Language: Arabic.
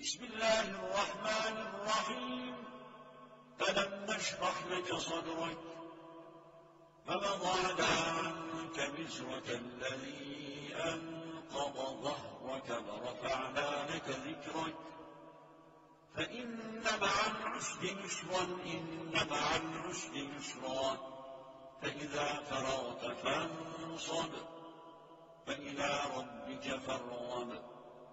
بسم الله الرحمن الرحيم. ألم نشرح لك صدرك فوضعنا عنك وزرك الذي أنقض ظهرك ورفعنا لك ذكرك. فإن مع العسر يسرا إن مع العسر يسرا فإذا فرغت فانصب فإلى ربك فارغب.